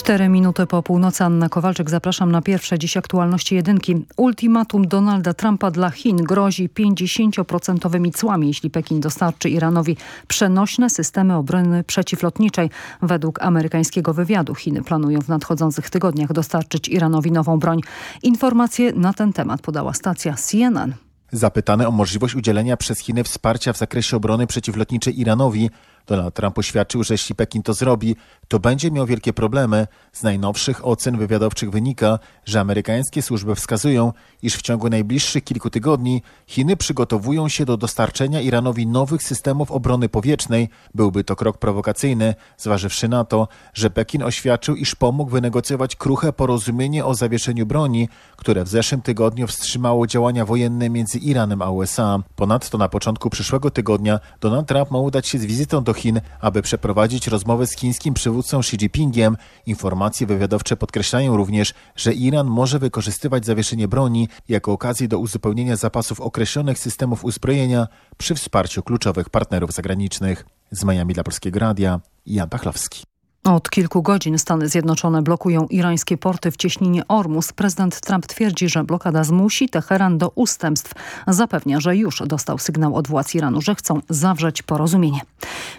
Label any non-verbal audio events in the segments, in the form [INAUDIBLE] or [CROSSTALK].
Cztery minuty po północy Anna Kowalczyk. Zapraszam na pierwsze dziś aktualności jedynki. Ultimatum Donalda Trumpa dla Chin grozi 50% cłami, jeśli Pekin dostarczy Iranowi przenośne systemy obrony przeciwlotniczej. Według amerykańskiego wywiadu Chiny planują w nadchodzących tygodniach dostarczyć Iranowi nową broń. Informacje na ten temat podała stacja CNN. Zapytany o możliwość udzielenia przez Chiny wsparcia w zakresie obrony przeciwlotniczej Iranowi, Donald Trump oświadczył, że jeśli Pekin to zrobi, to będzie miał wielkie problemy. Z najnowszych ocen wywiadowczych wynika, że amerykańskie służby wskazują, iż w ciągu najbliższych kilku tygodni Chiny przygotowują się do dostarczenia Iranowi nowych systemów obrony powietrznej. Byłby to krok prowokacyjny, zważywszy na to, że Pekin oświadczył, iż pomógł wynegocjować kruche porozumienie o zawieszeniu broni, które w zeszłym tygodniu wstrzymało działania wojenne między Iranem a USA. Ponadto na początku przyszłego tygodnia Donald Trump ma udać się z wizytą do Chin, aby przeprowadzić rozmowę z chińskim przywódcą Xi Jinpingiem. Informacje wywiadowcze podkreślają również, że Iran może wykorzystywać zawieszenie broni jako okazję do uzupełnienia zapasów określonych systemów uzbrojenia przy wsparciu kluczowych partnerów zagranicznych. Z Miami dla Polskiego Radia, Jan Pachlowski. Od kilku godzin Stany Zjednoczone blokują irańskie porty w cieśninie Ormus. Prezydent Trump twierdzi, że blokada zmusi Teheran do ustępstw. Zapewnia, że już dostał sygnał od władz Iranu, że chcą zawrzeć porozumienie.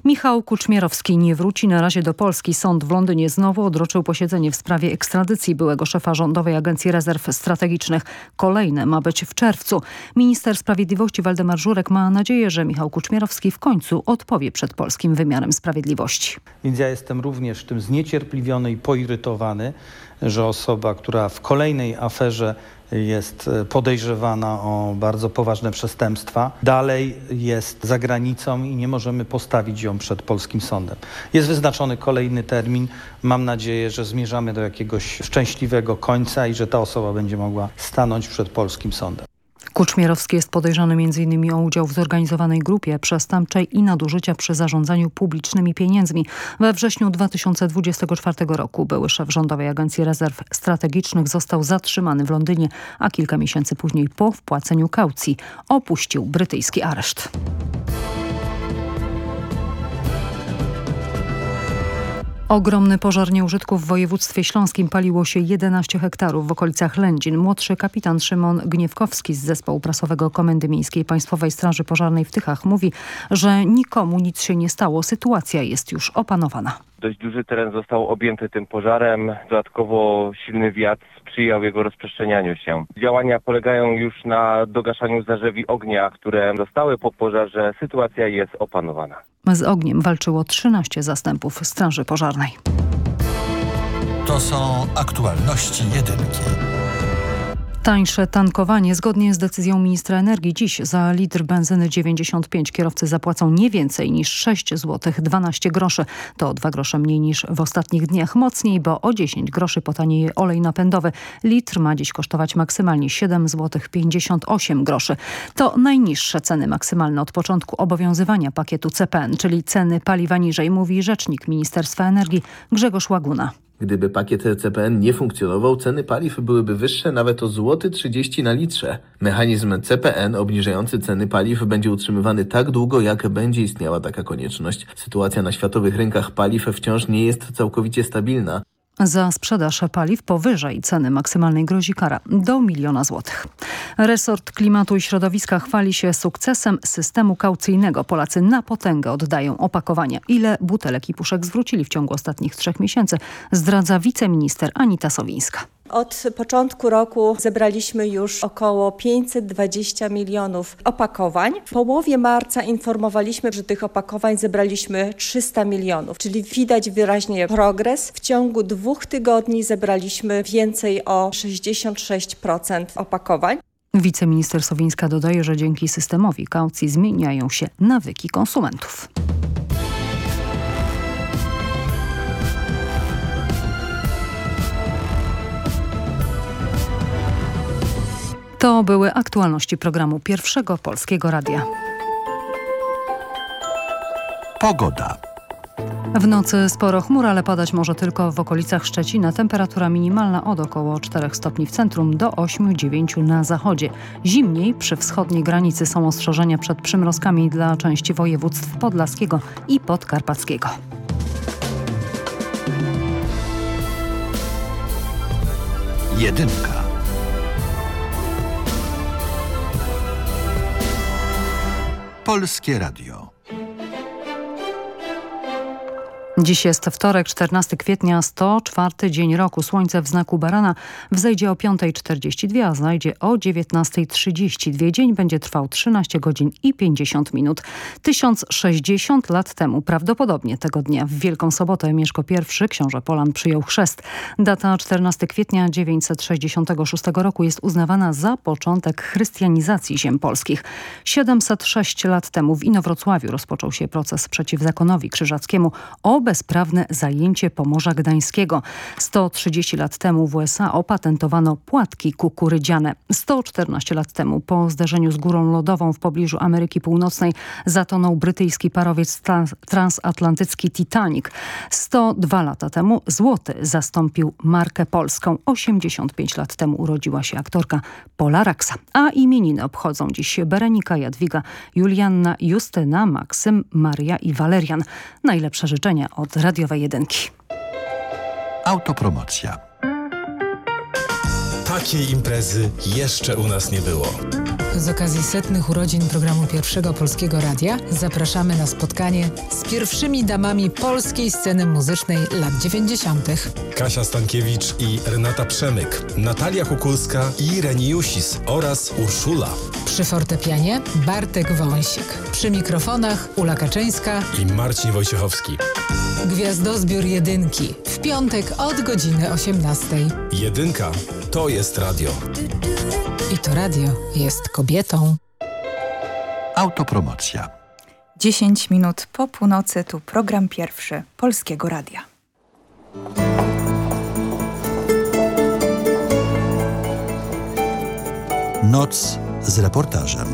Michał Kuczmierowski nie wróci na razie do Polski. Sąd w Londynie znowu odroczył posiedzenie w sprawie ekstradycji byłego szefa Rządowej Agencji Rezerw Strategicznych. Kolejne ma być w czerwcu. Minister Sprawiedliwości Waldemar Żurek ma nadzieję, że Michał Kuczmierowski w końcu odpowie przed polskim wymiarem sprawiedliwości. Więc ja jestem również tym zniecierpliwiony i poirytowany, że osoba, która w kolejnej aferze jest podejrzewana o bardzo poważne przestępstwa, dalej jest za granicą i nie możemy postawić ją przed polskim sądem. Jest wyznaczony kolejny termin. Mam nadzieję, że zmierzamy do jakiegoś szczęśliwego końca i że ta osoba będzie mogła stanąć przed polskim sądem. Kuczmierowski jest podejrzany m.in. o udział w zorganizowanej grupie przestępczej i nadużycia przy zarządzaniu publicznymi pieniędzmi. We wrześniu 2024 roku były szef Rządowej Agencji Rezerw Strategicznych został zatrzymany w Londynie, a kilka miesięcy później po wpłaceniu kaucji opuścił brytyjski areszt. Ogromny pożar nieużytków w województwie śląskim paliło się 11 hektarów w okolicach Lędzin. Młodszy kapitan Szymon Gniewkowski z zespołu prasowego Komendy Miejskiej Państwowej Straży Pożarnej w Tychach mówi, że nikomu nic się nie stało. Sytuacja jest już opanowana. Dość duży teren został objęty tym pożarem. Dodatkowo silny wiatr sprzyjał jego rozprzestrzenianiu się. Działania polegają już na dogaszaniu zarzewi ognia, które zostały po pożarze. Sytuacja jest opanowana. Z ogniem walczyło 13 zastępów Straży Pożarnej. To są aktualności jedynki. Tańsze tankowanie. Zgodnie z decyzją ministra energii dziś za litr benzyny 95 kierowcy zapłacą nie więcej niż 6 zł 12 groszy. To o 2 grosze mniej niż w ostatnich dniach. Mocniej, bo o 10 groszy potanieje olej napędowy. Litr ma dziś kosztować maksymalnie 7 zł 58 groszy. To najniższe ceny maksymalne od początku obowiązywania pakietu CPN, czyli ceny paliwa niżej, mówi rzecznik Ministerstwa Energii Grzegorz Łaguna. Gdyby pakiet CPN nie funkcjonował, ceny paliw byłyby wyższe nawet o złoty 30 na litrze. Mechanizm CPN obniżający ceny paliw będzie utrzymywany tak długo, jak będzie istniała taka konieczność. Sytuacja na światowych rynkach paliw wciąż nie jest całkowicie stabilna. Za sprzedaż paliw powyżej ceny maksymalnej grozi kara do miliona złotych. Resort Klimatu i Środowiska chwali się sukcesem systemu kaucyjnego. Polacy na potęgę oddają opakowania. Ile butelek i puszek zwrócili w ciągu ostatnich trzech miesięcy, zdradza wiceminister Anita Sowińska. Od początku roku zebraliśmy już około 520 milionów opakowań. W połowie marca informowaliśmy, że tych opakowań zebraliśmy 300 milionów, czyli widać wyraźnie progres. W ciągu dwóch tygodni zebraliśmy więcej o 66% opakowań. Wiceminister Sowińska dodaje, że dzięki systemowi kaucji zmieniają się nawyki konsumentów. To były aktualności programu Pierwszego Polskiego Radia. Pogoda. W nocy sporo chmur, ale padać może tylko w okolicach Szczecina. Temperatura minimalna od około 4 stopni w centrum do 8-9 na zachodzie. Zimniej przy wschodniej granicy są ostrzeżenia przed przymrozkami dla części województw podlaskiego i podkarpackiego. Jedynka. Polskie Radio. Dziś jest wtorek, 14 kwietnia, 104 dzień roku. Słońce w znaku barana wzejdzie o 5.42, a znajdzie o 19.32. Dzień będzie trwał 13 godzin i 50 minut. 1060 lat temu, prawdopodobnie tego dnia, w Wielką Sobotę Mieszko I, książę Polan, przyjął chrzest. Data 14 kwietnia 966 roku jest uznawana za początek chrystianizacji ziem polskich. 706 lat temu w Inowrocławiu rozpoczął się proces przeciw zakonowi krzyżackiemu o bezprawne zajęcie Pomorza Gdańskiego. 130 lat temu w USA opatentowano płatki kukurydziane. 114 lat temu po zderzeniu z górą lodową w pobliżu Ameryki Północnej zatonął brytyjski parowiec trans transatlantycki Titanic. 102 lata temu złoty zastąpił markę polską. 85 lat temu urodziła się aktorka Pola Raksa. A imieniny obchodzą dziś Berenika, Jadwiga, Julianna, Justyna, Maksym, Maria i Walerian. Najlepsze życzenia od radiowej jedynki. Autopromocja. Takiej imprezy jeszcze u nas nie było. Z okazji setnych urodzin programu Pierwszego Polskiego Radia zapraszamy na spotkanie z pierwszymi damami polskiej sceny muzycznej lat 90. Kasia Stankiewicz i Renata Przemyk, Natalia Kukulska i Reni Jusis oraz Urszula. Przy fortepianie Bartek Wąsik. Przy mikrofonach Ula Kaczyńska i Marcin Wojciechowski. Gwiazdozbiór Jedynki w piątek od godziny 18. Jedynka to jest radio. I to radio jest kobietą. Autopromocja. 10 minut po północy tu program pierwszy Polskiego Radia. Noc z reportażem.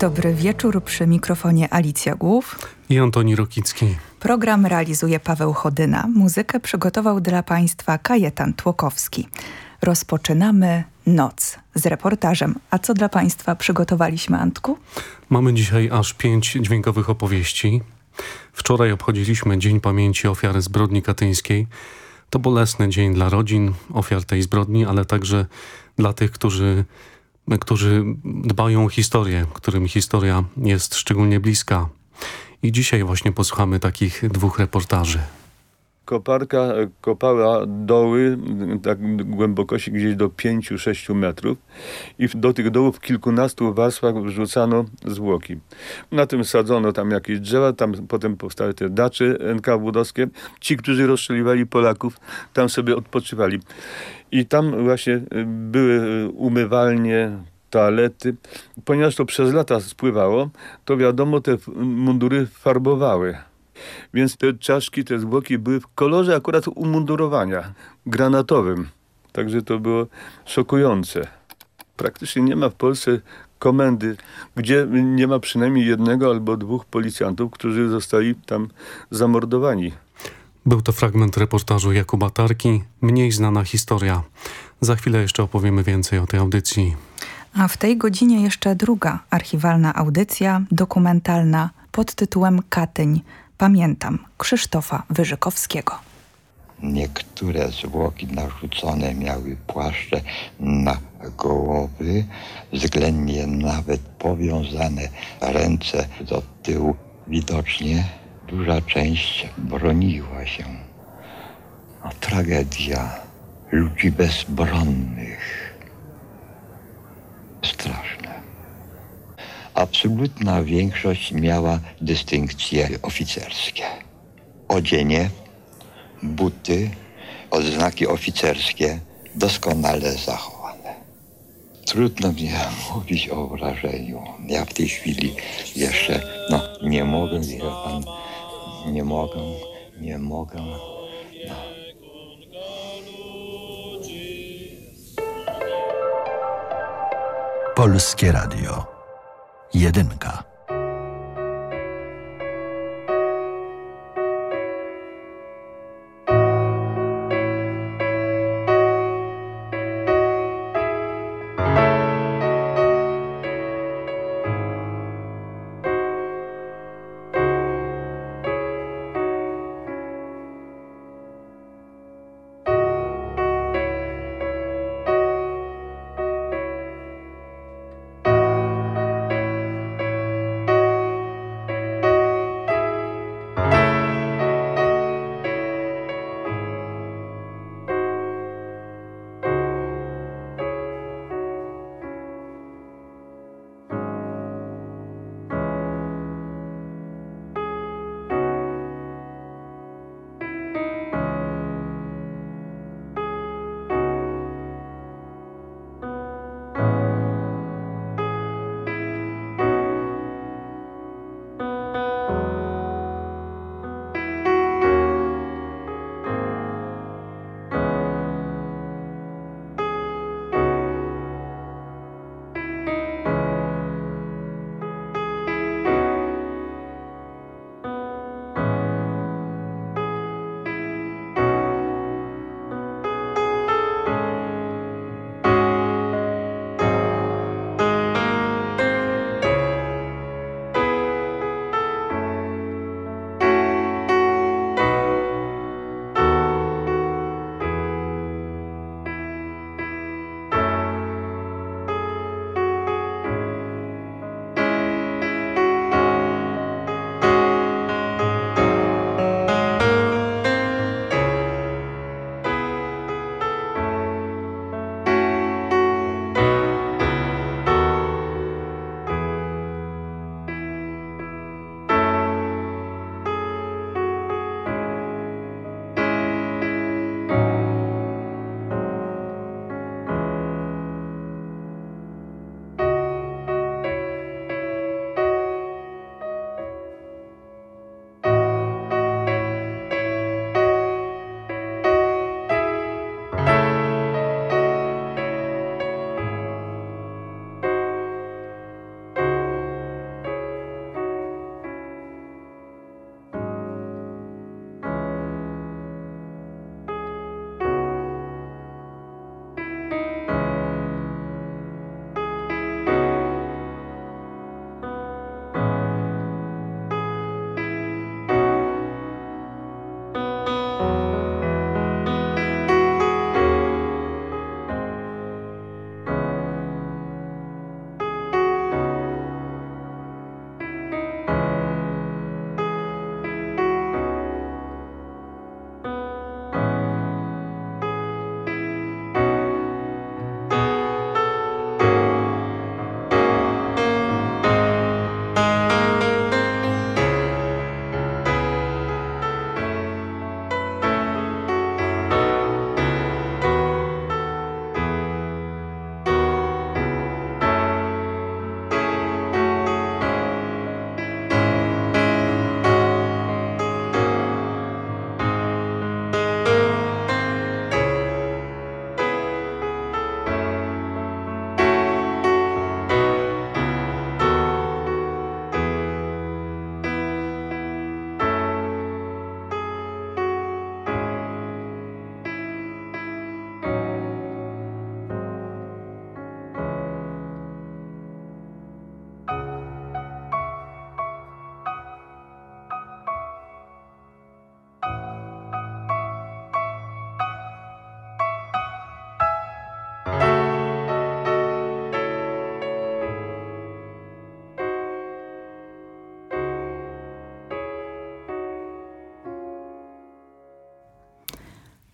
Dobry wieczór przy mikrofonie Alicja Głów i Antoni Rokicki. Program realizuje Paweł Chodyna. Muzykę przygotował dla Państwa Kajetan Tłokowski. Rozpoczynamy noc z reportażem. A co dla Państwa przygotowaliśmy, Antku? Mamy dzisiaj aż pięć dźwiękowych opowieści. Wczoraj obchodziliśmy Dzień Pamięci Ofiary Zbrodni Katyńskiej. To bolesny dzień dla rodzin ofiar tej zbrodni, ale także dla tych, którzy którzy dbają o historię, którym historia jest szczególnie bliska. I dzisiaj właśnie posłuchamy takich dwóch reportaży. Koparka kopała doły tak głębokości gdzieś do 5-6 metrów i do tych dołów w kilkunastu warstwach wrzucano zwłoki. Na tym sadzono tam jakieś drzewa, tam potem powstały te dacze NKWD-owskie. Ci, którzy rozstrzeliwali Polaków, tam sobie odpoczywali. I tam właśnie były umywalnie, toalety. Ponieważ to przez lata spływało, to wiadomo, te mundury farbowały. Więc te czaszki, te zwłoki były w kolorze akurat umundurowania granatowym. Także to było szokujące. Praktycznie nie ma w Polsce komendy, gdzie nie ma przynajmniej jednego albo dwóch policjantów, którzy zostali tam zamordowani. Był to fragment reportażu Jakuba Tarki, mniej znana historia. Za chwilę jeszcze opowiemy więcej o tej audycji. A w tej godzinie jeszcze druga archiwalna audycja dokumentalna pod tytułem Katyń. Pamiętam Krzysztofa Wyżykowskiego. Niektóre zwłoki narzucone miały płaszcze na głowy, względnie nawet powiązane ręce do tyłu. Widocznie duża część broniła się. No, tragedia ludzi bezbronnych. Straszne. Absolutna większość miała dystynkcje oficerskie. Odzienie, buty, odznaki oficerskie doskonale zachowane. Trudno mi mówić o wrażeniu. Ja w tej chwili jeszcze no, nie mogę, wie pan, nie mogę, nie mogę. No. Polskie Radio. Jedynka.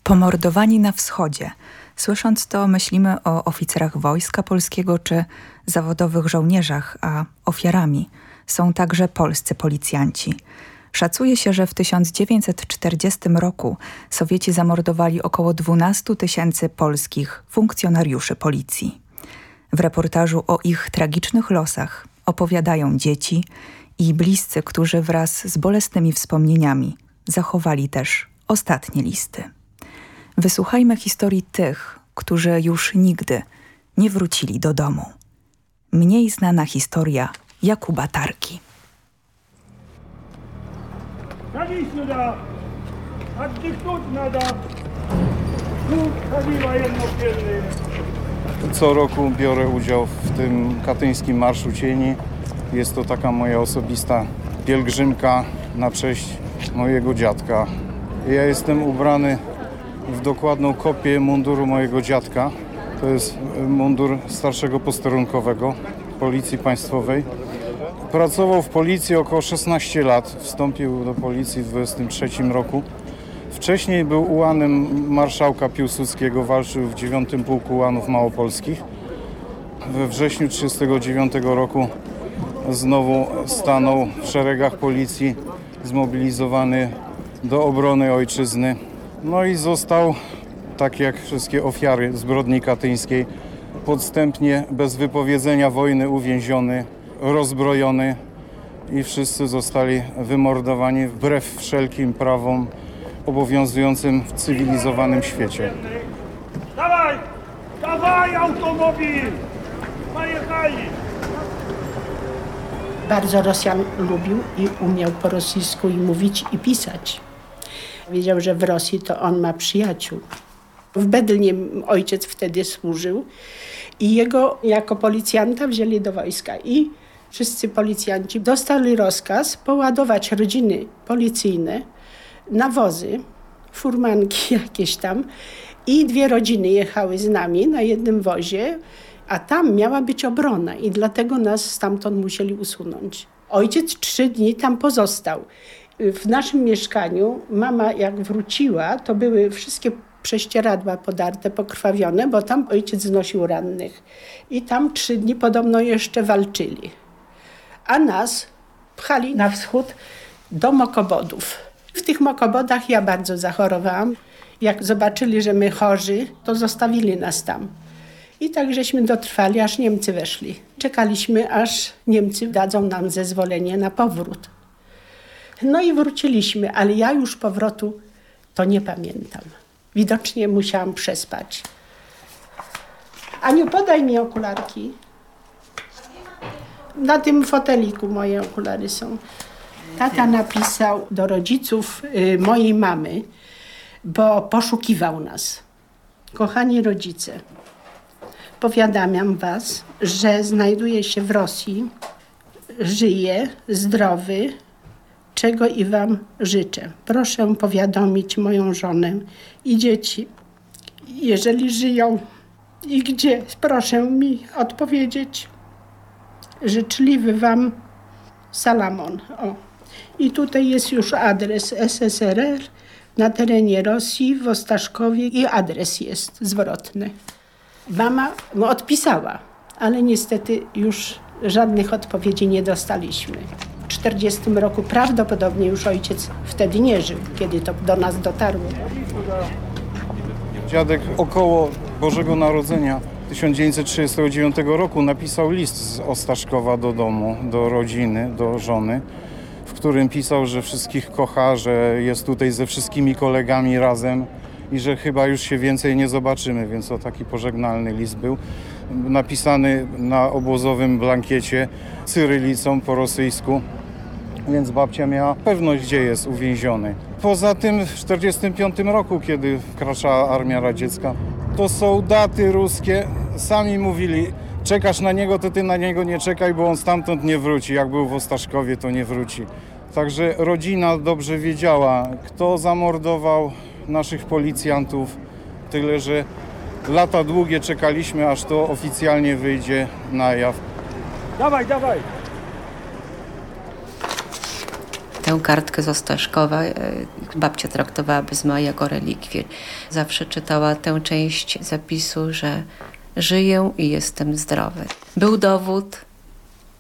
Pomordowani na wschodzie. Słysząc to, myślimy o oficerach wojska polskiego czy zawodowych żołnierzach, a ofiarami są także polscy policjanci. Szacuje się, że w 1940 roku Sowieci zamordowali około 12 tysięcy polskich funkcjonariuszy policji. W reportażu o ich tragicznych losach opowiadają dzieci i bliscy, którzy wraz z bolesnymi wspomnieniami zachowali też ostatnie listy. Wysłuchajmy historii tych, którzy już nigdy nie wrócili do domu. Mniej znana historia Jakuba Tarki. Садись сюда! Отдохнуть надо! Ну, ходи военно-пленные! Co roku biorę udział w tym katyńskim Marszu Cieni. Jest to taka moja osobista pielgrzymka na cześć mojego dziadka. Ja jestem ubrany w dokładną kopię munduru mojego dziadka. To jest mundur starszego posterunkowego Policji Państwowej. Pracował w policji około 16 lat. Wstąpił do policji w 23 roku. Wcześniej był ułanem marszałka Piłsudskiego, walczył w 9 Pułku Ułanów Małopolskich. We wrześniu 1939 roku znowu stanął w szeregach policji, zmobilizowany do obrony ojczyzny. No i został, tak jak wszystkie ofiary zbrodni katyńskiej, podstępnie, bez wypowiedzenia wojny uwięziony, rozbrojony i wszyscy zostali wymordowani wbrew wszelkim prawom obowiązującym w cywilizowanym świecie. Dawaj! Dawaj automobil! Pojechali! Bardzo Rosjan lubił i umiał po rosyjsku i mówić i pisać. Wiedział, że w Rosji to on ma przyjaciół. W Bedlnie ojciec wtedy służył i jego jako policjanta wzięli do wojska i wszyscy policjanci dostali rozkaz poładować rodziny policyjne na wozy, furmanki [LAUGHS] jakieś tam i dwie rodziny jechały z nami na jednym wozie, a tam miała być obrona i dlatego nas stamtąd musieli usunąć. Ojciec trzy dni tam pozostał. W naszym mieszkaniu mama jak wróciła, to były wszystkie prześcieradła podarte, pokrwawione, bo tam ojciec znosił rannych. I tam trzy dni podobno jeszcze walczyli. A nas pchali na wschód do Mokobodów. W tych Mokobodach ja bardzo zachorowałam. Jak zobaczyli, że my chorzy, to zostawili nas tam. I tak żeśmy dotrwali, aż Niemcy weszli. Czekaliśmy, aż Niemcy dadzą nam zezwolenie na powrót. No i wróciliśmy, ale ja już powrotu to nie pamiętam. Widocznie musiałam przespać. Aniu, podaj mi okularki. Na tym foteliku moje okulary są. Tata napisał do rodziców y, mojej mamy, bo poszukiwał nas. Kochani rodzice, powiadamiam was, że znajduje się w Rosji, żyje, zdrowy, czego i wam życzę. Proszę powiadomić moją żonę i dzieci, jeżeli żyją i gdzie, proszę mi odpowiedzieć. Życzliwy wam Salamon. O. I tutaj jest już adres SSRR na terenie Rosji, w Ostaszkowie i adres jest zwrotny. Mama odpisała, ale niestety już żadnych odpowiedzi nie dostaliśmy. W 40 roku prawdopodobnie już ojciec wtedy nie żył, kiedy to do nas dotarło. Dziadek około Bożego Narodzenia 1939 roku napisał list z Ostaszkowa do domu, do rodziny, do żony, w którym pisał, że wszystkich kocha, że jest tutaj ze wszystkimi kolegami razem i że chyba już się więcej nie zobaczymy, więc to taki pożegnalny list był. Napisany na obozowym blankiecie cyrylicą po rosyjsku, więc babcia miała pewność, gdzie jest uwięziony. Poza tym w 1945 roku, kiedy wkraczała Armia Radziecka, to soldaty ruskie sami mówili, czekasz na niego, to ty na niego nie czekaj, bo on stamtąd nie wróci. Jak był w Ostaszkowie, to nie wróci. Także rodzina dobrze wiedziała, kto zamordował naszych policjantów. Tyle, że lata długie czekaliśmy, aż to oficjalnie wyjdzie na jaw. Dawaj, dawaj! Tę kartkę z Ostaszkowa e, babcia traktowała bez mała jako relikwię. Zawsze czytała tę część zapisu, że żyję i jestem zdrowy. Był dowód,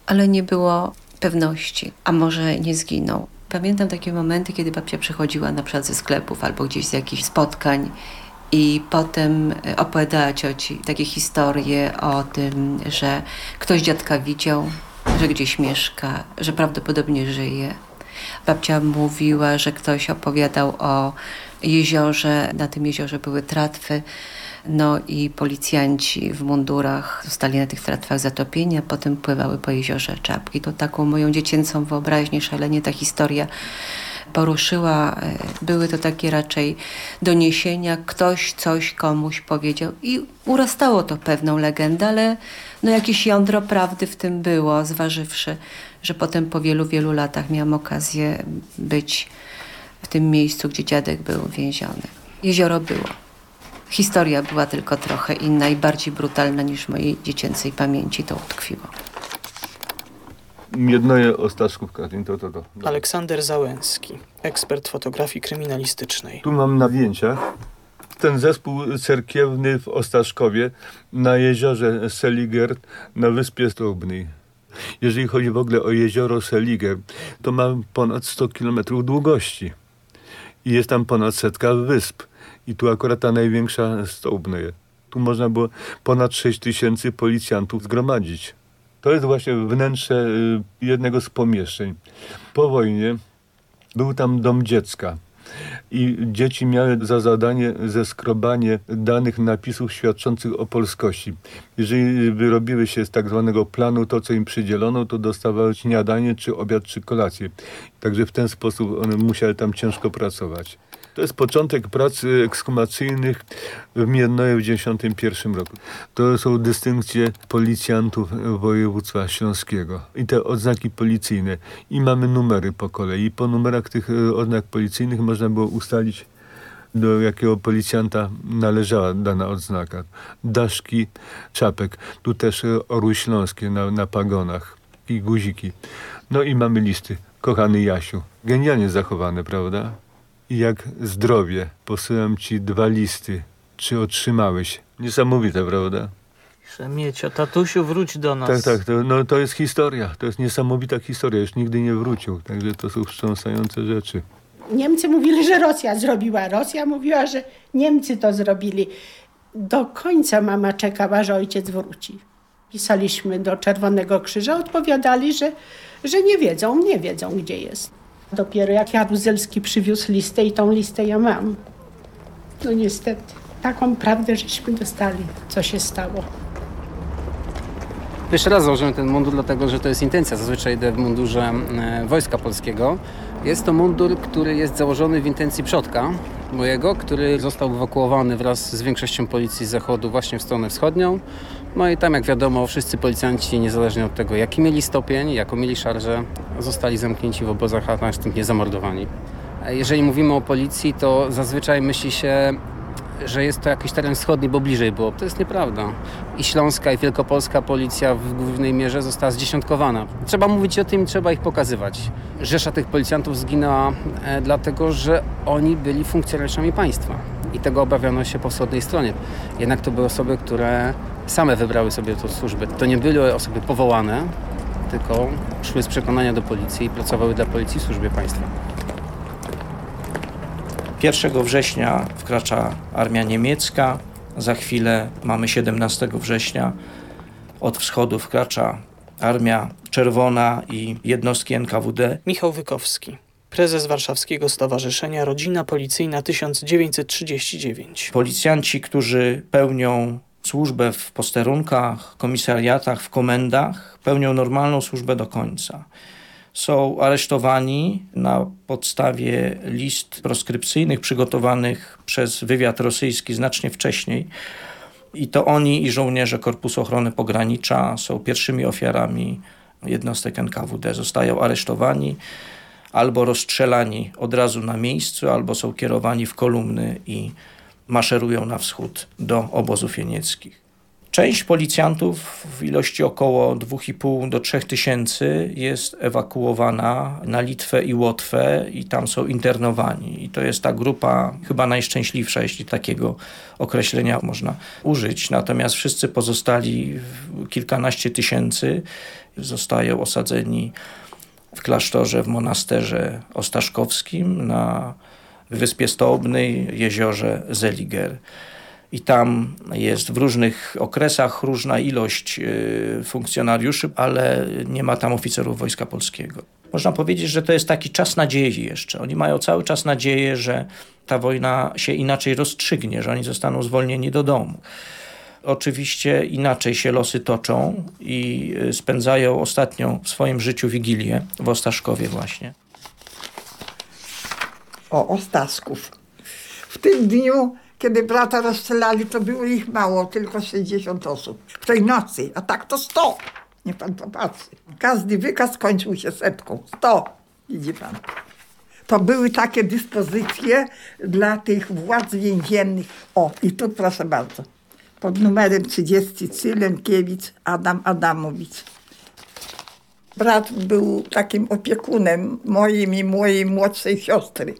ale nie było pewności, a może nie zginął. Pamiętam takie momenty, kiedy babcia przychodziła na przykład ze sklepów albo gdzieś z jakichś spotkań i potem opowiadała cioci takie historie o tym, że ktoś dziadka widział, że gdzieś mieszka, że prawdopodobnie żyje. Babcia mówiła, że ktoś opowiadał o jeziorze, na tym jeziorze były tratwy, No i policjanci w mundurach zostali na tych tratwach zatopieni, a potem pływały po jeziorze czapki. To taką moją dziecięcą wyobraźnię szalenie ta historia poruszyła. E, były to takie raczej doniesienia, ktoś coś komuś powiedział i urastało to pewną legendę, ale no jakieś jądro prawdy w tym było, zważywszy, że potem po wielu, wielu latach miałam okazję być w tym miejscu, gdzie dziadek był więziony. Jezioro było. Historia była tylko trochę inna i bardziej brutalna niż mojej dziecięcej pamięci to utkwiło. Jednoje o Staszków Katyn, to, to, to. Aleksander Załęski, ekspert fotografii kryminalistycznej. Tu mam na zdjęciach ten zespół cerkiewny w Ostaszkowie na jeziorze Seliger na Wyspie Stobnej. Jeżeli chodzi w ogóle o jezioro Seliger, to ma ponad 100 km długości i jest tam ponad setka wysp. I tu akurat ta największa Stobna Tu można było ponad 6 tysięcy policjantów zgromadzić. To jest właśnie wnętrze y, jednego z pomieszczeń. Po wojnie był tam dom dziecka. I dzieci miały za zadanie zeskrobanie danych napisów świadczących o polskości. Jeżeli wyrobiły się z tak zwanego planu to, co im przydzielono, to dostawały śniadanie, czy obiad, czy kolację. Także w ten sposób one musiały tam ciężko pracować. To jest początek prac ekshumacyjnych w Miednoje w 1991 roku. To są dystynkcje policjantów województwa śląskiego i te odznaki policyjne. I mamy numery po kolei. Po numerach tych e, odznak policyjnych można było ustalić do jakiego policjanta należała dana odznaka. Daszki czapek, tu też e, orły śląskie na, na pagonach i guziki. No i mamy listy. Kochany Jasiu. Genialnie zachowane, prawda? I jak zdrowie. Posyłam ci dwa listy. Czy otrzymałeś? Niesamowite, prawda? Miecio, tatusiu, wróć do nas. Tak, tak, to, no, to jest historia. To jest niesamowita historia. Już nigdy nie wrócił. Także to są wstrząsające rzeczy. Niemcy mówili, że Rosja zrobiła. Rosja mówiła, że Niemcy to zrobili. Do końca mama czekała, że ojciec wróci. Pisaliśmy do Czerwonego Krzyża, odpowiadali, że, że nie wiedzą, nie wiedzą, gdzie jest. Dopiero jak Jaruzelski przywiózł listę i tą listę ja mam. No niestety, taką prawdę żeśmy dostali, co się stało. Pierwszy raz założyłem ten mundur, dlatego że to jest intencja. Zazwyczaj idę w mundurze e, Wojska Polskiego. Jest to mundur, który jest założony w intencji przodka mojego, który został ewakuowany wraz z większością policji z zachodu właśnie w stronę wschodnią. No i tam, jak wiadomo, wszyscy policjanci, niezależnie od tego, jaki mieli stopień, jaką mieli szarżę, zostali zamknięci w obozach, a następnie zamordowani. Jeżeli mówimy o policji, to zazwyczaj myśli się, że jest to jakiś teren wschodni, bo bliżej było. To jest nieprawda. I śląska, i wielkopolska policja w głównej mierze została zdziesiątkowana. Trzeba mówić o tym, trzeba ich pokazywać. Rzesza tych policjantów zginęła e, dlatego, że oni byli funkcjonariuszami państwa. I tego obawiano się po wschodniej stronie. Jednak to były osoby, które same wybrały sobie tę służbę. To nie były osoby powołane, tylko szły z przekonania do policji i pracowały dla policji w służbie państwa. 1 września wkracza armia niemiecka, za chwilę mamy 17 września. Od wschodu wkracza Armia Czerwona i jednostki NKWD. Michał Wykowski, prezes Warszawskiego Stowarzyszenia Rodzina Policyjna 1939. Policjanci, którzy pełnią służbę w posterunkach, komisariatach, w komendach, pełnią normalną służbę do końca. Są aresztowani na podstawie list proskrypcyjnych przygotowanych przez wywiad rosyjski znacznie wcześniej. I to oni i żołnierze Korpusu Ochrony Pogranicza są pierwszymi ofiarami jednostek NKWD. Zostają aresztowani albo rozstrzelani od razu na miejscu, albo są kierowani w kolumny i maszerują na wschód do obozów jenieckich. Część policjantów w ilości około 2,5 do 3 tysięcy jest ewakuowana na Litwę i Łotwę i tam są internowani. I to jest ta grupa chyba najszczęśliwsza, jeśli takiego określenia można użyć. Natomiast wszyscy pozostali, kilkanaście tysięcy, zostają osadzeni w klasztorze, w monasterze ostaszkowskim na Wyspie Stołbnej, jeziorze Zeliger. i tam jest w różnych okresach różna ilość y, funkcjonariuszy, ale nie ma tam oficerów Wojska Polskiego. Można powiedzieć, że to jest taki czas nadziei jeszcze. Oni mają cały czas nadzieję, że ta wojna się inaczej rozstrzygnie, że oni zostaną zwolnieni do domu. Oczywiście inaczej się losy toczą i y, spędzają ostatnią w swoim życiu wigilię w Ostaszkowie właśnie. O, Ostasków. W tym dniu, kiedy brata rozstrzelali, to było ich mało, tylko 60 osób. W tej nocy, a tak to 100. Niech pan popatrzy. Każdy wykaz kończył się setką. 100. Widzi pan. To były takie dyspozycje dla tych władz więziennych. O, i tu proszę bardzo. Pod numerem 33 Lękiewicz Adam Adamowicz. Brat był takim opiekunem moim i mojej młodszej siostry.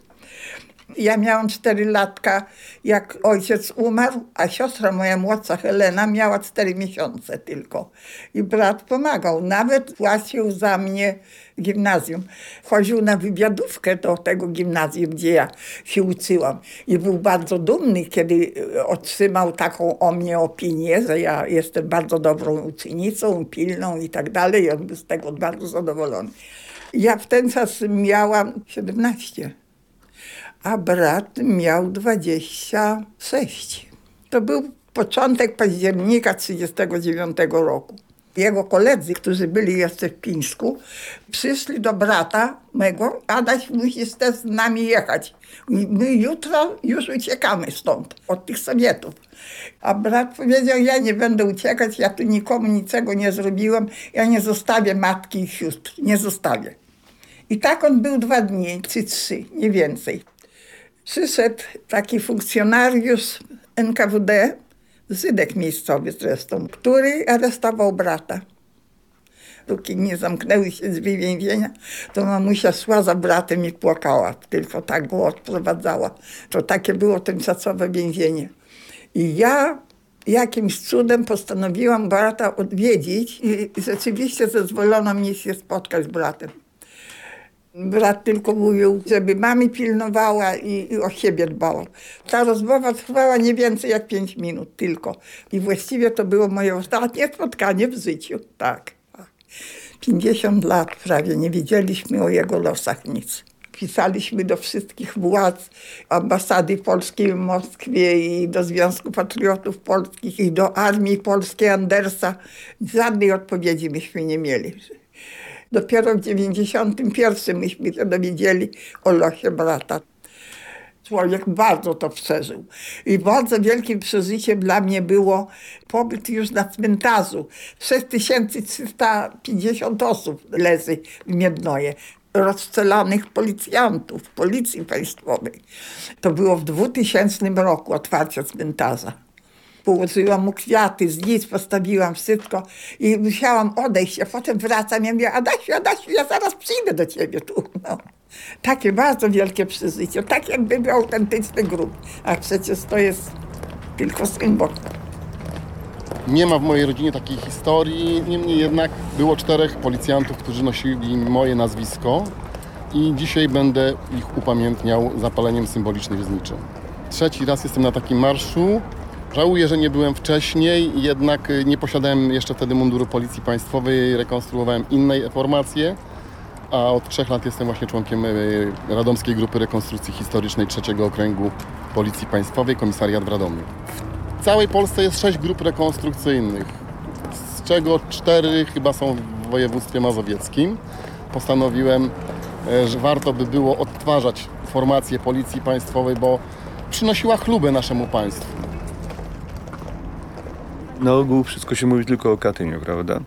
Ja miałam 4 latka, jak ojciec umarł, a siostra moja młodsza Helena miała 4 miesiące tylko. I brat pomagał, nawet płacił za mnie gimnazjum. Chodził na wywiadówkę do tego gimnazjum, gdzie ja się uczyłam. I był bardzo dumny, kiedy otrzymał taką o mnie opinię, że ja jestem bardzo dobrą uczennicą, pilną i tak dalej. On był z tego bardzo zadowolony. Ja w ten czas miałam 17 a brat miał 26. To był początek października 1939 roku. Jego koledzy, którzy byli jeszcze w Pińsku, przyszli do brata mego, Adaś musisz też z nami jechać. My jutro już uciekamy stąd, od tych Sowietów. A brat powiedział, ja nie będę uciekać, ja tu nikomu niczego nie zrobiłem, ja nie zostawię matki i sióstr, nie zostawię. I tak on był dwa dni, czy trzy, nie więcej przyszedł taki funkcjonariusz NKWD, Zydek miejscowy zresztą, który aresztował brata. Póki nie zamknęły się drzwi więzienia, to mamusia szła za bratem i płakała. Tylko tak go odprowadzała. To takie było tymczasowe więzienie. I ja jakimś cudem postanowiłam brata odwiedzić i rzeczywiście zezwolono mi się spotkać z bratem. Brat tylko mówił, żeby mamy pilnowała i, i, o siebie dbała. Ta rozmowa trwała nie więcej jak pięć minut tylko. I właściwie to było moje ostatnie spotkanie w życiu. Tak. 50 lat prawie nie wiedzieliśmy o jego losach nic. Pisaliśmy do wszystkich władz ambasady polskiej w Moskwie i do Związku Patriotów Polskich i do Armii Polskiej Andersa. Żadnej odpowiedzi myśmy nie mieli. Dopiero w 91 myśmy się dowiedzieli o losie brata. Człowiek bardzo to przeżył. I bardzo wielkim przeżyciem dla mnie było pobyt już na cmentarzu. 6350 osób leży w Miednoje rozstrzelanych policjantów, policji państwowej. To było w 2000 roku otwarcie cmentarza położyłam mu kwiaty, z nic postawiłam wszystko i musiałam odejść, a potem wracam i mówię, Adasiu, Adasiu, ja zaraz przyjdę do ciebie tu. No. Takie bardzo wielkie przeżycie, tak jakby był autentyczny grób, a przecież to jest tylko symbol. Nie ma w mojej rodzinie takiej historii, niemniej jednak było czterech policjantów, którzy nosili moje nazwisko i dzisiaj będę ich upamiętniał zapaleniem symbolicznych zniczeń. Trzeci raz jestem na takim marszu, Żałuję, że nie byłem wcześniej, jednak y, nie posiadałem jeszcze wtedy munduru Policji Państwowej, rekonstruowałem inne formacje, a od trzech lat jestem właśnie członkiem y, Radomskiej Grupy Rekonstrukcji Historycznej trzeciego Okręgu Policji Państwowej, komisariat w Radomiu. W całej Polsce jest sześć grup rekonstrukcyjnych, z czego cztery chyba są w województwie mazowieckim. Postanowiłem, y, że warto by było odtwarzać formację Policji Państwowej, bo przynosiła chlubę naszemu państwu na ogół wszystko się mówi tylko o Katyniu, prawda?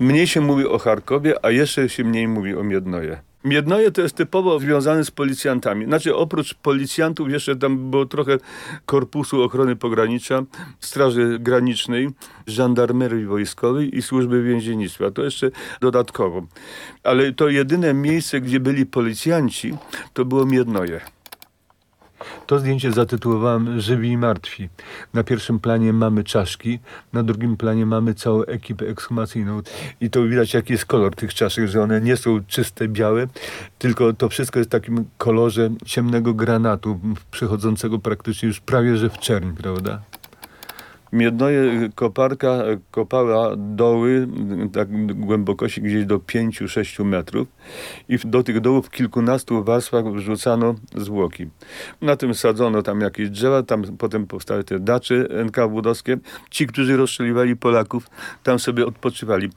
Mniej się mówi o Charkowie, a jeszcze się mniej mówi o Miednoje. Miednoje to jest typowo związane z policjantami. Znaczy oprócz policjantów jeszcze tam było trochę Korpusu Ochrony Pogranicza, Straży Granicznej, Żandarmerii Wojskowej i Służby Więziennictwa. To jeszcze dodatkowo. Ale to jedyne miejsce, gdzie byli policjanci, to było Miednoje. To zdjęcie zatytułowałem Żywi i Martwi. Na pierwszym planie mamy czaszki, na drugim planie mamy całą ekipę ekshumacyjną. I to widać jaki jest kolor tych czaszek, że one nie są czyste, białe, tylko to wszystko jest w takim kolorze ciemnego granatu, przechodzącego praktycznie już prawie że w czerń, prawda? Miednoje koparka kopała doły tak głębokości gdzieś do 5-6 metrów i do tych dołów w kilkunastu warstwach wrzucano zwłoki. Na tym sadzono tam jakieś drzewa, tam potem powstały te dacze NKWD-owskie. Ci, którzy rozstrzeliwali Polaków, tam sobie odpoczywali.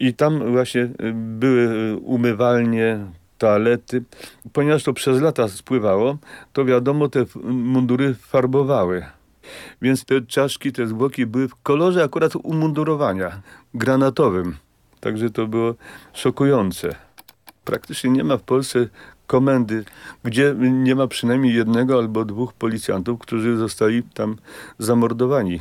I tam właśnie były umywalnie, toalety. Ponieważ to przez lata spływało, to wiadomo, te mundury farbowały. Więc te czaszki, te zwłoki były w kolorze akurat umundurowania granatowym. Także to było szokujące. Praktycznie nie ma w Polsce komendy, gdzie nie ma przynajmniej jednego albo dwóch policjantów, którzy zostali tam zamordowani.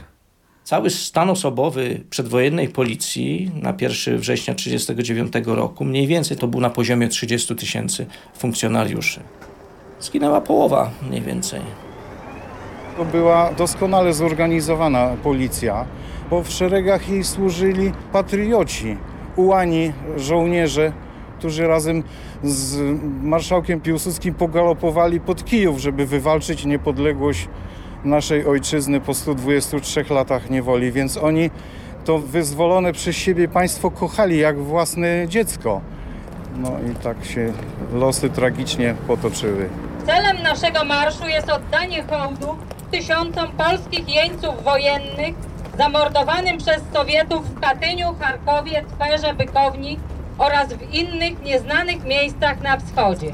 Cały stan osobowy przedwojennej policji na 1 września 1939 roku mniej więcej to był na poziomie 30 tysięcy funkcjonariuszy. Zginęła połowa mniej więcej. To była doskonale zorganizowana policja, bo w szeregach jej służyli patrioci, ułani żołnierze, którzy razem z marszałkiem Piłsudskim pogalopowali pod Kijów, żeby wywalczyć niepodległość naszej ojczyzny po 123 latach niewoli, więc oni to wyzwolone przez siebie państwo kochali jak własne dziecko. No i tak się losy tragicznie potoczyły. Celem naszego marszu jest oddanie hołdu tysiącom polskich jeńców wojennych zamordowanym przez Sowietów w Katyniu, Charkowie, Twerze, Bykowni oraz w innych nieznanych miejscach na wschodzie.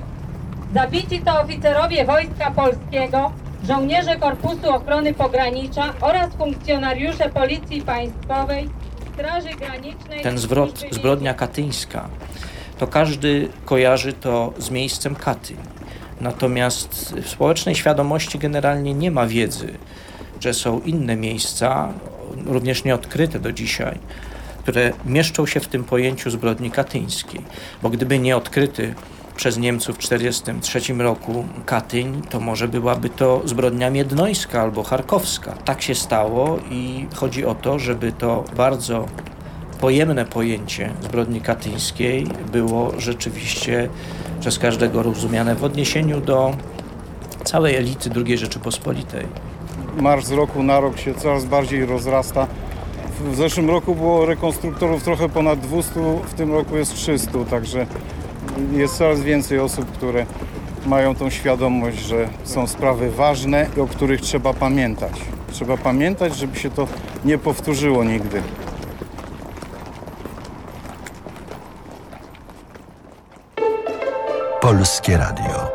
Zabici to oficerowie Wojska Polskiego, żołnierze Korpusu Ochrony Pogranicza oraz funkcjonariusze Policji Państwowej, Straży Granicznej... Ten zwrot, zbrodnia katyńska, to każdy kojarzy to z miejscem Katyń. Natomiast w społecznej świadomości generalnie nie ma wiedzy, że są inne miejsca, również nieodkryte do dzisiaj, które mieszczą się w tym pojęciu zbrodni katyńskiej. Bo gdyby nie odkryty przez Niemców w 1943 roku Katyń, to może byłaby to zbrodnia miednońska albo charkowska. Tak się stało i chodzi o to, żeby to bardzo pojemne pojęcie zbrodni katyńskiej było rzeczywiście przez każdego rozumiane w odniesieniu do całej elity II Rzeczypospolitej. Marsz z roku na rok się coraz bardziej rozrasta. W zeszłym roku było rekonstruktorów trochę ponad 200, w tym roku jest 300, także jest coraz więcej osób, które mają tą świadomość, że są sprawy ważne, o których trzeba pamiętać. Trzeba pamiętać, żeby się to nie powtórzyło nigdy. Polskie Radio.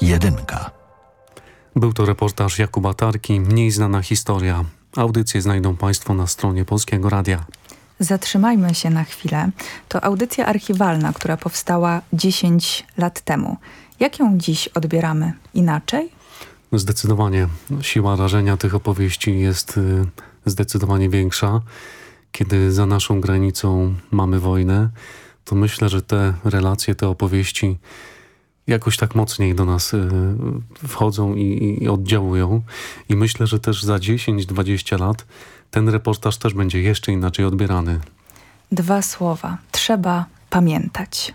Jedynka. Był to reportaż Jakuba Tarki, mniej znana historia. Audycje znajdą Państwo na stronie Polskiego Radia. Zatrzymajmy się na chwilę. To audycja archiwalna, która powstała 10 lat temu. Jak ją dziś odbieramy? Inaczej? Zdecydowanie. Siła rażenia tych opowieści jest y, zdecydowanie większa. Kiedy za naszą granicą mamy wojnę, to myślę, że te relacje, te opowieści jakoś tak mocniej do nas y, wchodzą i, i oddziałują. I myślę, że też za 10-20 lat ten reportaż też będzie jeszcze inaczej odbierany. Dwa słowa. Trzeba pamiętać.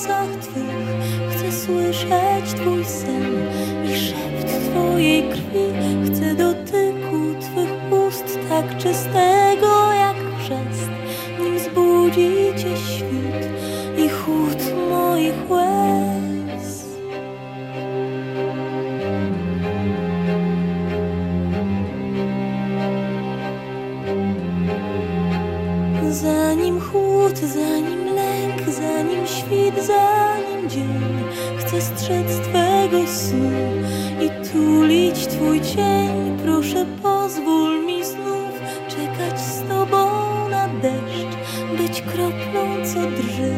Włosach Twych. Chcę słyszeć Twój sen i szept Twojej krwi. Chcę dotyku Twych ust tak czystego jak chrzest, nim zbudzi Cię świt i chłód moich łez. Zanim chłód, zanim lęk, zanim świt, zanim dzień. Chcę strzec Twego snu i tulić Twój cień. Proszę pozwól mi znów czekać z Tobą na deszcz Być kroplą, co drży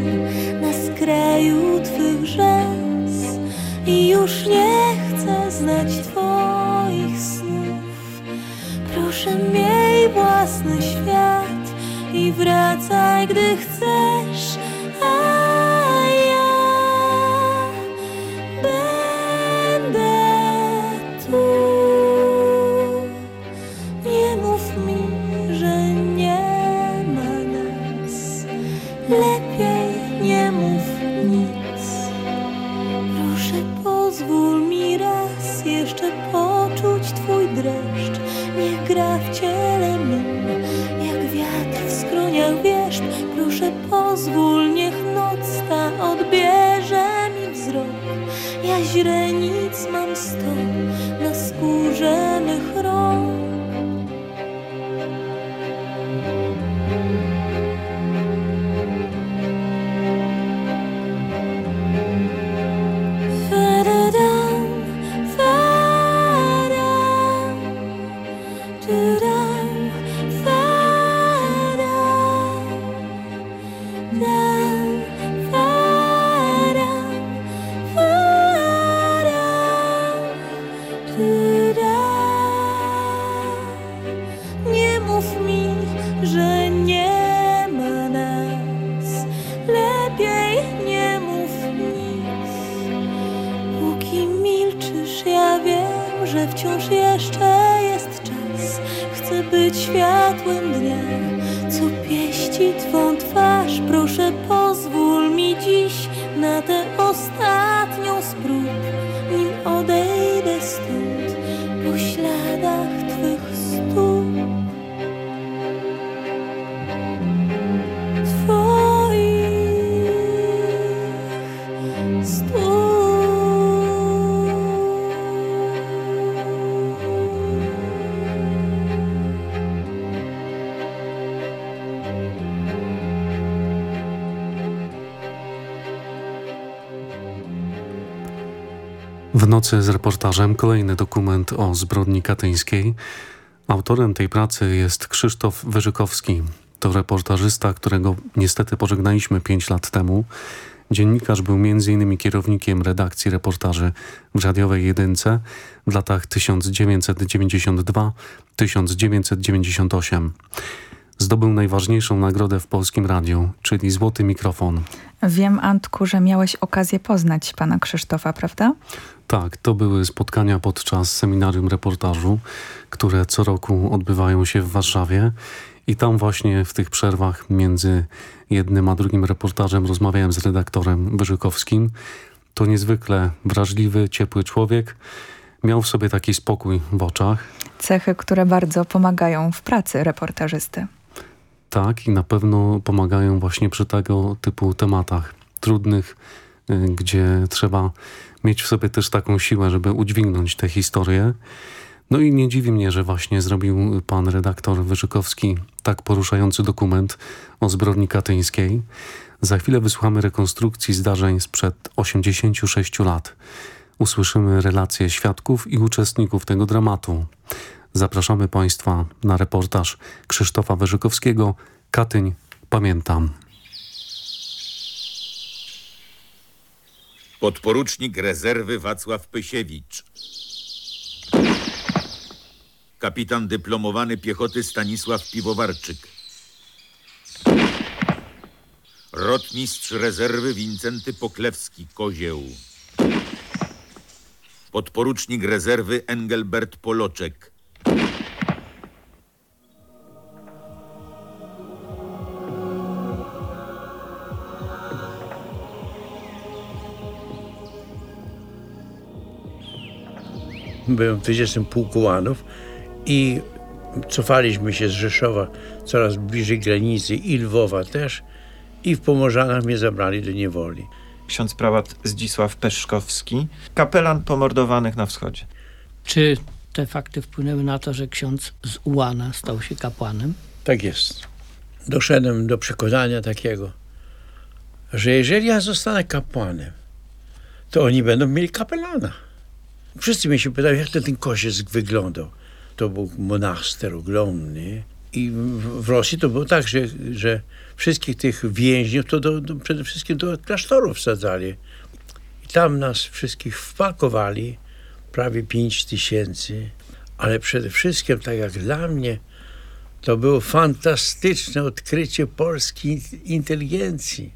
na skraju Twych rzęs. I już nie chcę znać Twoich snów. Proszę miej własny świat wracaj, gdy chcesz, że wciąż jeszcze jest czas. Chcę być światłem dnia, co pieści Twą twarz. Proszę pozwól mi dziś na tę ostatnią z reportażem kolejny dokument o zbrodni katyńskiej. Autorem tej pracy jest Krzysztof Wyżykowski. To reportażysta, którego niestety pożegnaliśmy 5 lat temu. Dziennikarz był m.in. kierownikiem redakcji reportaży w radiowej jedynce w latach 1992-1998. Zdobył najważniejszą nagrodę w polskim radiu, czyli Złoty Mikrofon. Wiem, Antku, że miałeś okazję poznać pana Krzysztofa, prawda? Tak, to były spotkania podczas seminarium reportażu, które co roku odbywają się w Warszawie. I tam właśnie w tych przerwach między jednym a drugim reportażem rozmawiałem z redaktorem Wyżykowskim. To niezwykle wrażliwy, ciepły człowiek. Miał w sobie taki spokój w oczach. Cechy, które bardzo pomagają w pracy reportażysty. Tak, i na pewno pomagają właśnie przy tego typu tematach trudnych, y, gdzie trzeba mieć w sobie też taką siłę, żeby udźwignąć tę historię. No i nie dziwi mnie, że właśnie zrobił pan redaktor Wyżykowski tak poruszający dokument o zbrodni katyńskiej. Za chwilę wysłuchamy rekonstrukcji zdarzeń sprzed 86 lat. Usłyszymy relacje świadków i uczestników tego dramatu. Zapraszamy Państwa na reportaż Krzysztofa Wyżykowskiego Katyń Pamiętam. Podporucznik rezerwy Wacław Pysiewicz. Kapitan dyplomowany piechoty Stanisław Piwowarczyk. Rotmistrz rezerwy Wincenty Poklewski Kozieł. Podporucznik rezerwy Engelbert Poloczek. Byłem w 20 Pułku Łanów i cofaliśmy się z Rzeszowa coraz bliżej granicy i Lwowa też i w Pomorzanach mnie zabrali do niewoli. Ksiądz prałat Zdzisław Peszkowski, kapelan pomordowanych na wschodzie. Czy te fakty wpłynęły na to, że ksiądz z Ułana stał się kapłanem? Tak jest. Doszedłem do przekonania takiego, że jeżeli ja zostanę kapłanem, to oni będą mieli kapelana. Wszyscy mnie się pytają, jak to ten koziec wyglądał. To był monaster ogromny. I w Rosji to było tak, że, że wszystkich tych więźniów to do, do, przede wszystkim do klasztorów wsadzali. I tam nas wszystkich wpakowali, prawie 5 tysięcy, ale przede wszystkim, tak jak dla mnie, to było fantastyczne odkrycie polskiej inteligencji.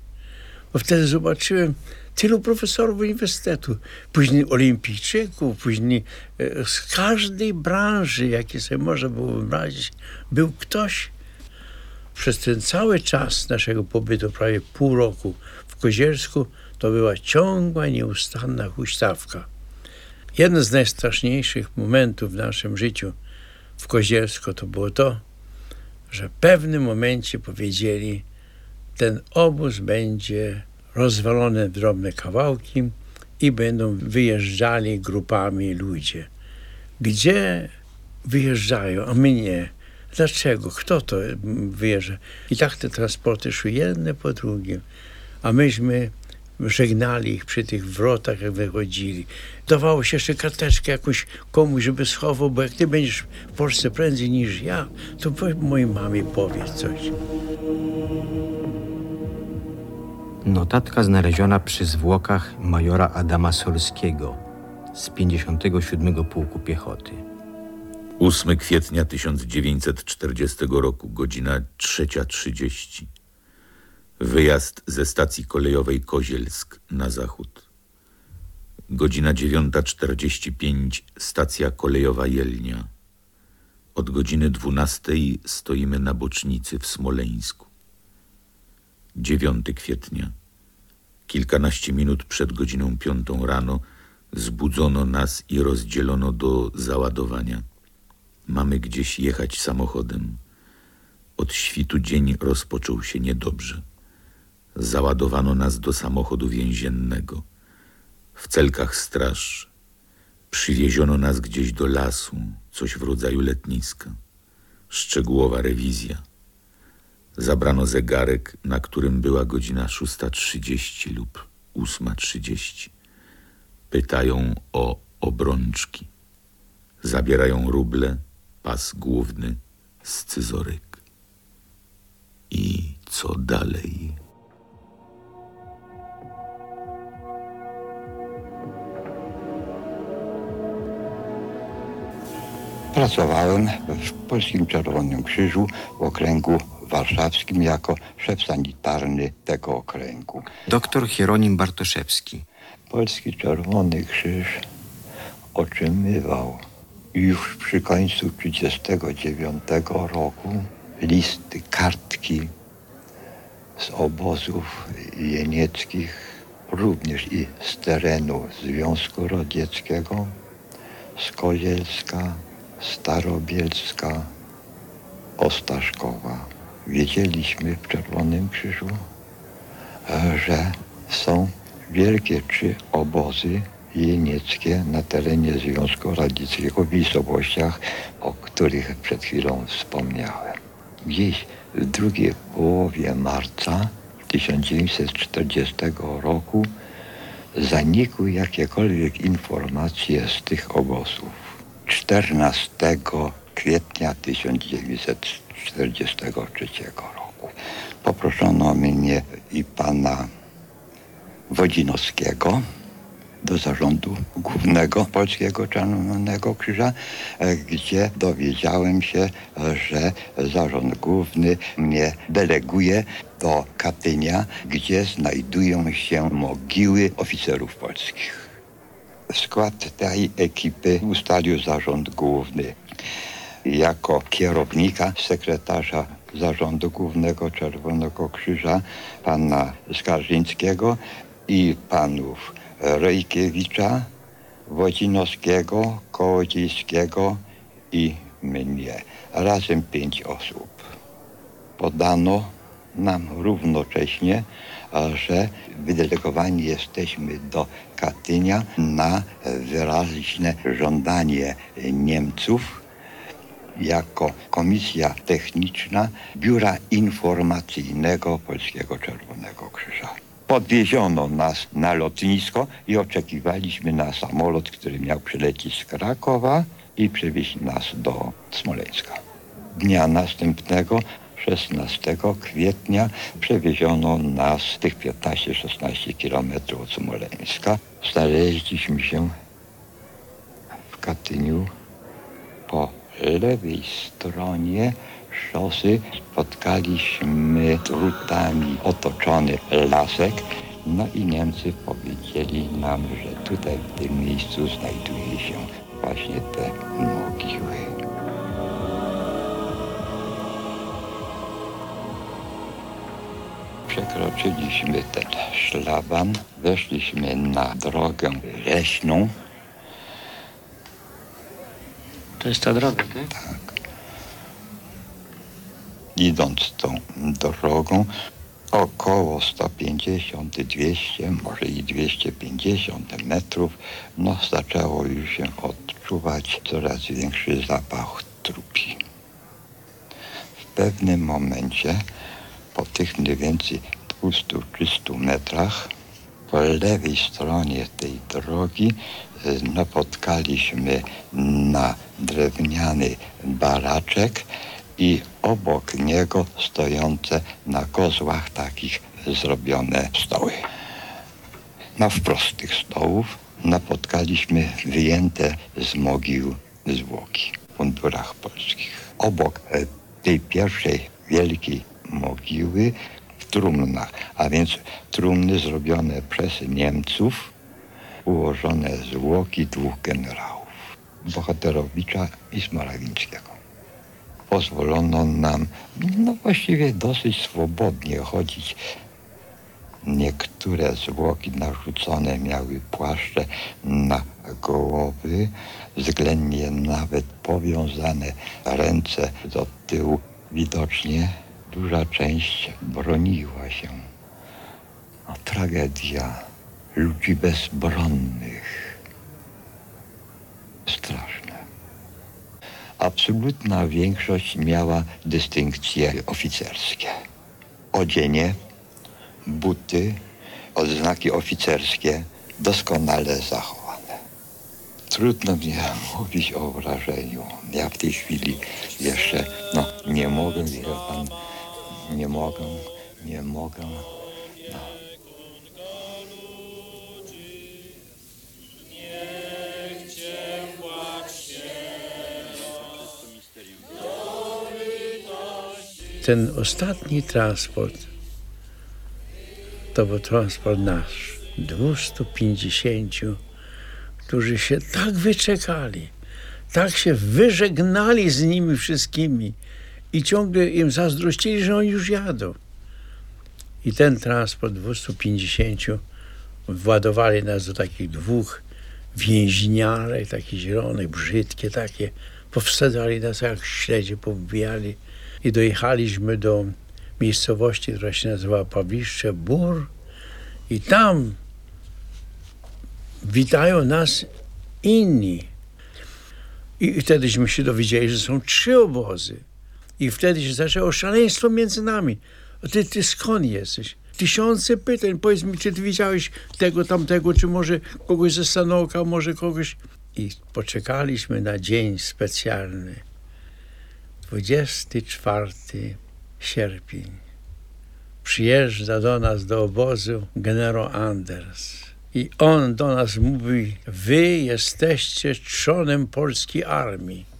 Bo wtedy zobaczyłem tylu profesorów uniwersytetu, później olimpijczyków, później e, z każdej branży, jakie sobie można było wyobrazić, był ktoś. Przez ten cały czas naszego pobytu, prawie pół roku w Koziersku, to była ciągła, nieustanna huśtawka. Jeden z najstraszniejszych momentów w naszym życiu w Kozielsko to było to, że w pewnym momencie powiedzieli, ten obóz będzie rozwalony w drobne kawałki i będą wyjeżdżali grupami ludzie. Gdzie wyjeżdżają, a my nie? Dlaczego? Kto to wyjeżdża? I tak te transporty szły jedne po drugim, a myśmy żegnali ich przy tych wrotach, jak wychodzili. Dawało się jeszcze karteczkę jakąś komuś, żeby schował, bo jak ty będziesz w Polsce prędzej niż ja, to mojej mamie powiedz coś. Notatka znaleziona przy zwłokach majora Adama Solskiego z 57 Pułku Piechoty. 8 kwietnia 1940 roku, godzina 3.30. Wyjazd ze stacji kolejowej Kozielsk na zachód. Godzina 9.45 stacja kolejowa Jelnia. Od godziny 12 stoimy na bocznicy w Smoleńsku. 9 kwietnia. Kilkanaście minut przed godziną piątą rano zbudzono nas i rozdzielono do załadowania. Mamy gdzieś jechać samochodem. Od świtu dzień rozpoczął się niedobrze. Załadowano nas do samochodu więziennego. W celkach straż. Przywieziono nas gdzieś do lasu, coś w rodzaju letniska. Szczegółowa rewizja. Zabrano zegarek, na którym była godzina 6.30 lub 8.30. Pytają o obrączki. Zabierają ruble, pas główny, scyzoryk. I co dalej? Pracowałem w Polskim Czerwonym Krzyżu w okręgu warszawskim jako szef sanitarny tego okręgu. Doktor Hieronim Bartoszewski. Polski Czerwony Krzyż otrzymywał już przy końcu 1939 roku listy, kartki z obozów jenieckich, również i z terenu Związku Radzieckiego, z Kozielska, Starobielska, Ostaszkowa. Wiedzieliśmy w Czerwonym Krzyżu, że są wielkie trzy obozy jenieckie na terenie Związku Radzieckiego w miejscowościach, o których przed chwilą wspomniałem. Gdzieś w drugiej połowie marca 1940 roku zanikły jakiekolwiek informacje z tych obozów. 14 kwietnia 1943 roku. Poproszono mnie i pana Wodzinowskiego do zarządu głównego Polskiego Czerwonego Krzyża, gdzie dowiedziałem się, że zarząd główny mnie deleguje do Katynia, gdzie znajdują się mogiły oficerów polskich. W skład tej ekipy ustalił zarząd główny jako kierownika, sekretarza Zarządu Głównego Czerwonego Krzyża, pana Skarżyńskiego i panów Rejkiewicza, Wodzinowskiego, Kołodziejskiego i mnie. Razem pięć osób. Podano nam równocześnie, że wydelegowani jesteśmy do Katynia na wyraźne żądanie Niemców jako komisja techniczna Biura Informacyjnego Polskiego Czerwonego Krzyża. Podwieziono nas na lotnisko i oczekiwaliśmy na samolot, który miał przylecieć z Krakowa i przywieźć nas do Smoleńska. Dnia następnego 16 kwietnia przewieziono nas tych 15-16 kilometrów od Smoleńska. Znaleźliśmy się w Katyniu po lewej stronie szosy. Spotkaliśmy drutami otoczony lasek. No i Niemcy powiedzieli nam, że tutaj w tym miejscu znajduje się właśnie te mogiły. Przekroczyliśmy ten szlaban, weszliśmy na drogę leśną. To jest ta droga, tak? Tak. Idąc tą drogą, około 150, 200, może i 250 metrów, no zaczęło już się odczuwać coraz większy zapach trupi. W pewnym momencie, po tych mniej więcej 200-300 metrach, po lewej stronie tej drogi y, napotkaliśmy na drewniany baraczek i obok niego stojące na kozłach takich zrobione stoły. Na wprost tych stołów napotkaliśmy wyjęte z mogił zwłoki w mundurach polskich. Obok e, tej pierwszej wielkiej mogiły trumnach, a więc trumny zrobione przez Niemców, ułożone zwłoki dwóch generałów, Bohaterowicza i Smarawińskiego pozwolono nam no właściwie dosyć swobodnie chodzić. Niektóre zwłoki narzucone miały płaszcze na głowy, względnie nawet powiązane ręce do tyłu. Widocznie duża część broniła się. A tragedia ludzi bezbronnych. Straszne absolutna większość miała dystynkcje oficerskie. Odzienie, buty, odznaki oficerskie doskonale zachowane. Trudno mi mówić o wrażeniu. Ja w tej chwili jeszcze no, nie mogę, wie pan, nie mogę, nie mogę. No. ten ostatni transport to był transport nasz. 250, którzy się tak wyczekali, tak się wyżegnali z nimi wszystkimi i ciągle im zazdrościli, że oni już jadą. I ten transport 250 władowali nas do takich dwóch więźniarek, takich zielonych, brzydkie takie. Powsadzali nas jak śledzie, powbijali i dojechaliśmy do miejscowości, która się nazywa Pawliszcze Bór i tam witają nas inni. I wtedyśmy się dowiedzieli, że są trzy obozy. I wtedy się zaczęło szaleństwo między nami. Ty, ty skąd jesteś? Tysiące pytań. Powiedz mi, czy ty widziałeś tego, tamtego, czy może kogoś ze Sanoka, może kogoś... I poczekaliśmy na dzień specjalny. 24 sierpień. Przyjeżdża do nas do obozu generał Anders. I on do nas mówi, wy jesteście trzonem polskiej armii.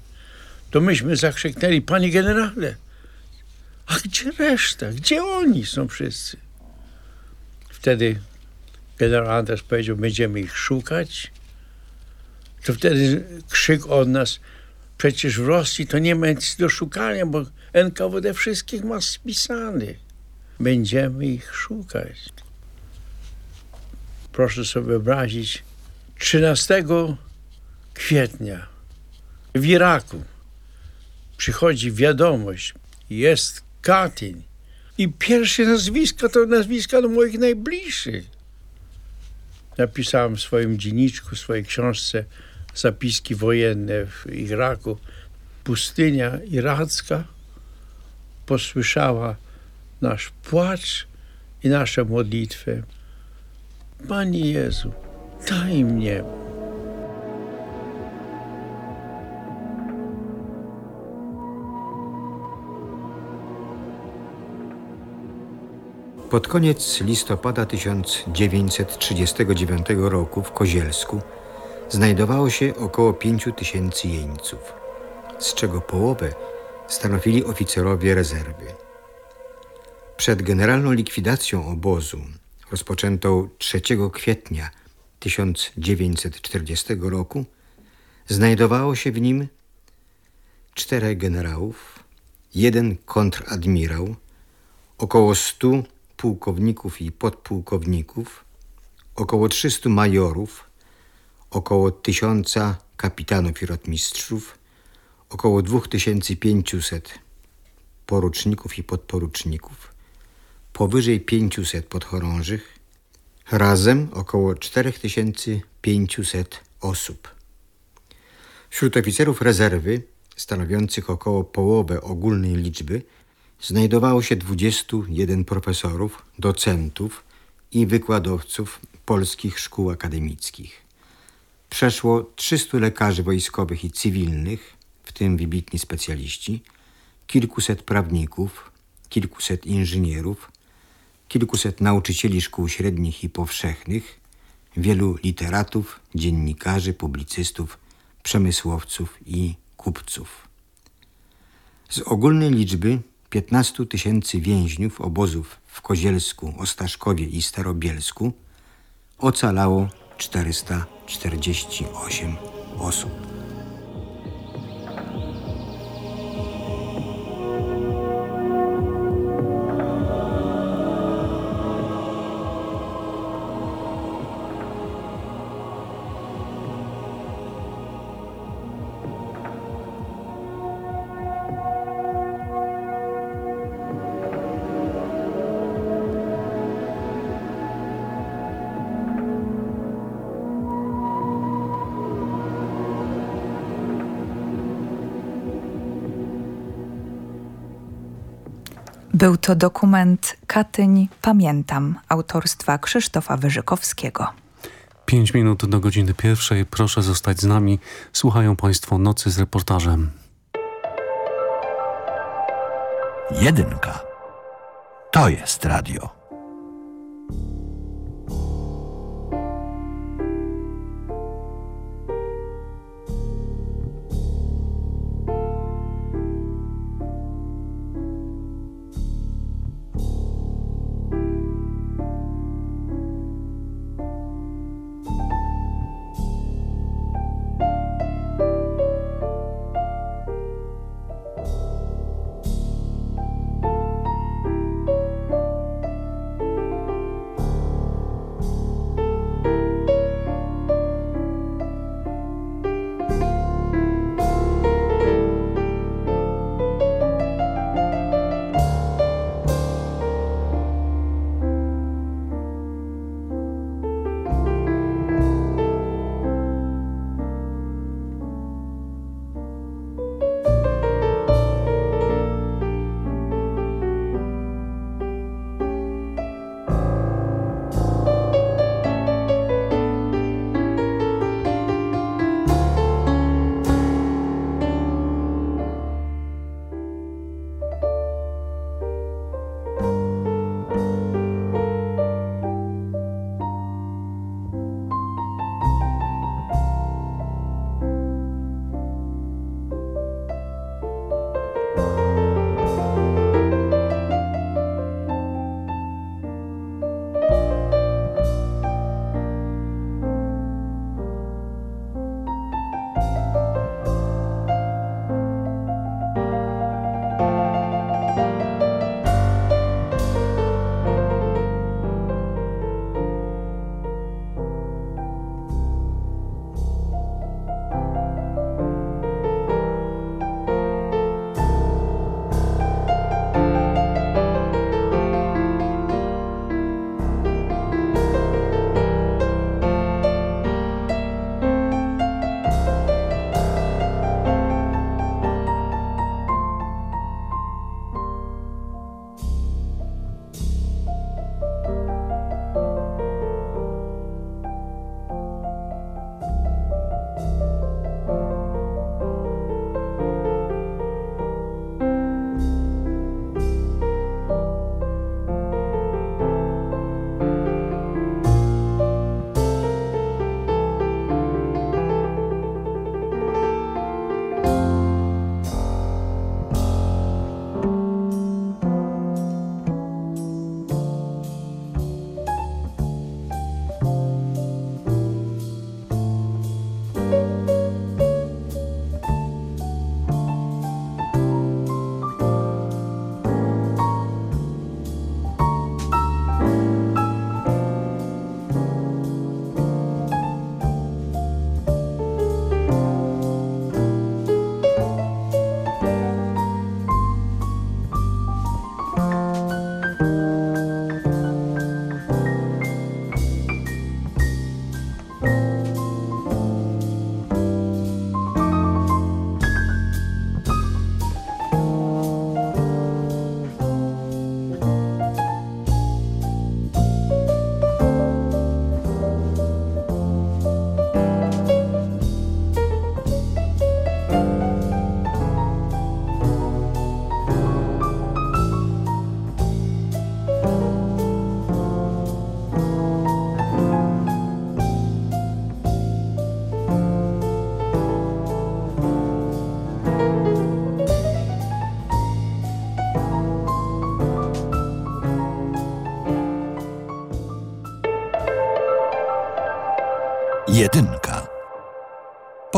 To myśmy zakrzyknęli, panie generale, a gdzie reszta? Gdzie oni są wszyscy? Wtedy generał Anders powiedział, będziemy ich szukać. To wtedy krzyk od nas, Przecież w Rosji to nie ma nic do szukania, bo NKWD wszystkich ma spisanych. Będziemy ich szukać. Proszę sobie wyobrazić, 13 kwietnia w Iraku przychodzi wiadomość, jest Katyn. I pierwsze nazwisko to nazwiska do moich najbliższych. Napisałem w swoim dzienniczku, w swojej książce zapiski wojenne w Iraku. Pustynia iracka posłyszała nasz płacz i nasze modlitwy. Panie Jezu, daj mnie Pod koniec listopada 1939 roku w Kozielsku znajdowało się około 5 tysięcy jeńców, z czego połowę stanowili oficerowie rezerwy. Przed generalną likwidacją obozu, rozpoczętą 3 kwietnia 1940 roku, znajdowało się w nim czterech generałów, jeden kontradmirał, około 100 pułkowników i podpułkowników, około 300 majorów, około 1000 kapitanów i rotmistrzów, około 2500 poruczników i podporuczników, powyżej 500 podchorążych, razem około 4500 osób. Wśród oficerów rezerwy, stanowiących około połowę ogólnej liczby, znajdowało się 21 profesorów, docentów i wykładowców polskich szkół akademickich. Przeszło 300 lekarzy wojskowych i cywilnych, w tym wybitni specjaliści, kilkuset prawników, kilkuset inżynierów, kilkuset nauczycieli szkół średnich i powszechnych, wielu literatów, dziennikarzy, publicystów, przemysłowców i kupców. Z ogólnej liczby 15 tysięcy więźniów obozów w Kozielsku, Ostaszkowie i Starobielsku ocalało 448 osób. Był to dokument Katyń Pamiętam autorstwa Krzysztofa Wyżykowskiego. Pięć minut do godziny pierwszej. Proszę zostać z nami. Słuchają Państwo Nocy z reportażem. Jedynka. To jest radio.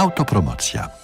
Autopromocja.